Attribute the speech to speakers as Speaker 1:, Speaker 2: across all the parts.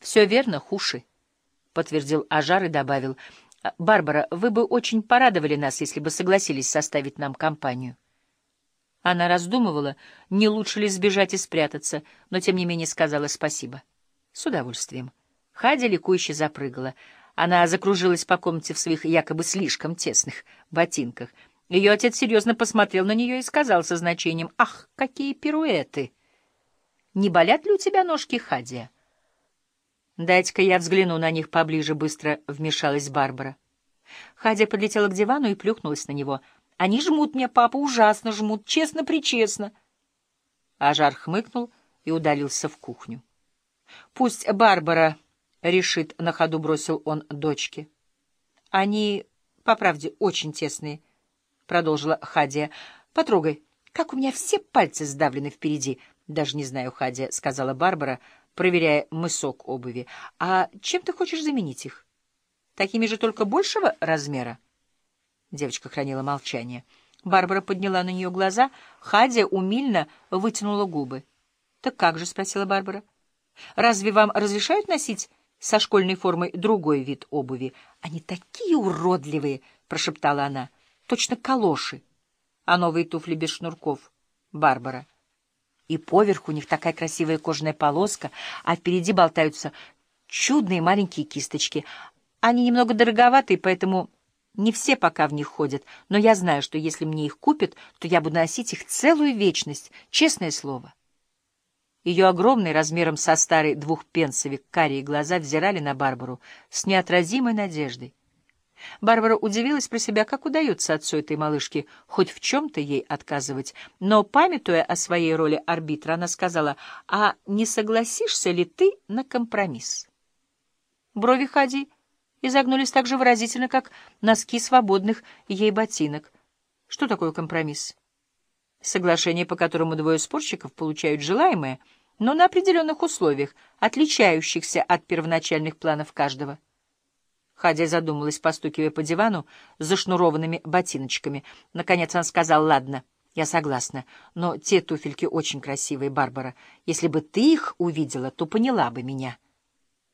Speaker 1: Все верно, хуши, — подтвердил Ажар и добавил. — Барбара, вы бы очень порадовали нас, если бы согласились составить нам компанию. Она раздумывала, не лучше ли сбежать и спрятаться, но тем не менее сказала спасибо. С удовольствием. Хадя ликующе запрыгала. Она закружилась по комнате в своих якобы слишком тесных ботинках. Ее отец серьезно посмотрел на нее и сказал со значением, «Ах, какие пируэты! Не болят ли у тебя ножки, Хадия?» «Дайте-ка я взгляну на них поближе», — быстро вмешалась Барбара. Хадия подлетела к дивану и плюхнулась на него. «Они жмут меня, папа, ужасно жмут, честно-причестно». Ажар хмыкнул и удалился в кухню. «Пусть Барбара решит», — на ходу бросил он дочке. «Они, по правде, очень тесные», — продолжила Хадия. «Потрогай, как у меня все пальцы сдавлены впереди». «Даже не знаю, Хадия», — сказала Барбара, — проверяя мысок обуви. «А чем ты хочешь заменить их? Такими же, только большего размера?» Девочка хранила молчание. Барбара подняла на нее глаза, Хадия умильно вытянула губы. «Так как же?» — спросила Барбара. «Разве вам разрешают носить со школьной формой другой вид обуви?» «Они такие уродливые!» — прошептала она. «Точно калоши. А новые туфли без шнурков?» «Барбара». И поверх у них такая красивая кожаная полоска, а впереди болтаются чудные маленькие кисточки. Они немного дороговатые, поэтому не все пока в них ходят, но я знаю, что если мне их купят, то я буду носить их целую вечность, честное слово. Ее огромный, размером со старый двухпенсовик, карие глаза взирали на Барбару с неотразимой надеждой. Барбара удивилась про себя, как удается отцу этой малышки хоть в чем-то ей отказывать. Но, памятуя о своей роли арбитра, она сказала, «А не согласишься ли ты на компромисс?» Брови Хади изогнулись так же выразительно, как носки свободных ей ботинок. Что такое компромисс? Соглашение, по которому двое спорщиков получают желаемое, но на определенных условиях, отличающихся от первоначальных планов каждого. Хадя задумалась, постукивая по дивану зашнурованными ботиночками. Наконец она сказала, «Ладно, я согласна, но те туфельки очень красивые, Барбара. Если бы ты их увидела, то поняла бы меня».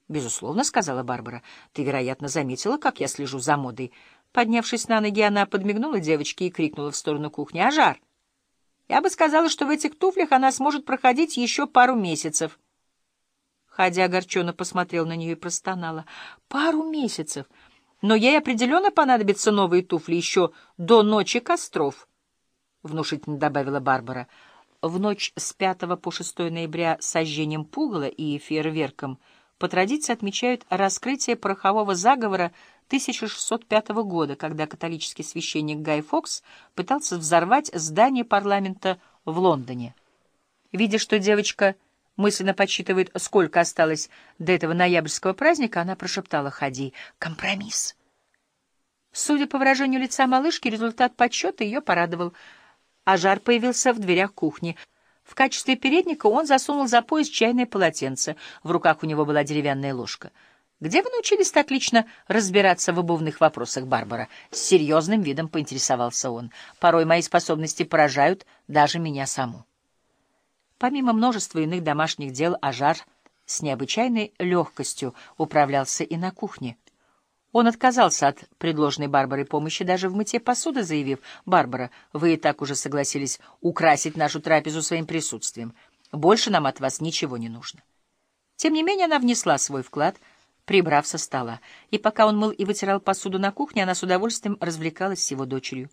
Speaker 1: «Безусловно», — сказала Барбара. «Ты, вероятно, заметила, как я слежу за модой». Поднявшись на ноги, она подмигнула девочке и крикнула в сторону кухни. «Ажар! Я бы сказала, что в этих туфлях она сможет проходить еще пару месяцев». Хадя огорченно посмотрел на нее и простонала. «Пару месяцев. Но ей определенно понадобятся новые туфли еще до ночи костров», — внушительно добавила Барбара. В ночь с 5 по 6 ноября сожжением пугала и фейерверком по традиции отмечают раскрытие порохового заговора 1605 года, когда католический священник Гай Фокс пытался взорвать здание парламента в Лондоне. Видя, что девочка мысленно подсчитывает, сколько осталось до этого ноябрьского праздника, она прошептала «Ходи, компромисс». Судя по выражению лица малышки, результат подсчета ее порадовал. А жар появился в дверях кухни. В качестве передника он засунул за пояс чайное полотенце. В руках у него была деревянная ложка. «Где вы научились так лично разбираться в обувных вопросах, Барбара?» С серьезным видом поинтересовался он. «Порой мои способности поражают даже меня саму». Помимо множества иных домашних дел, Ажар с необычайной легкостью управлялся и на кухне. Он отказался от предложенной Барбарой помощи даже в мытье посуды, заявив, «Барбара, вы и так уже согласились украсить нашу трапезу своим присутствием. Больше нам от вас ничего не нужно». Тем не менее она внесла свой вклад, прибрав со стола, и пока он мыл и вытирал посуду на кухне, она с удовольствием развлекалась с его дочерью.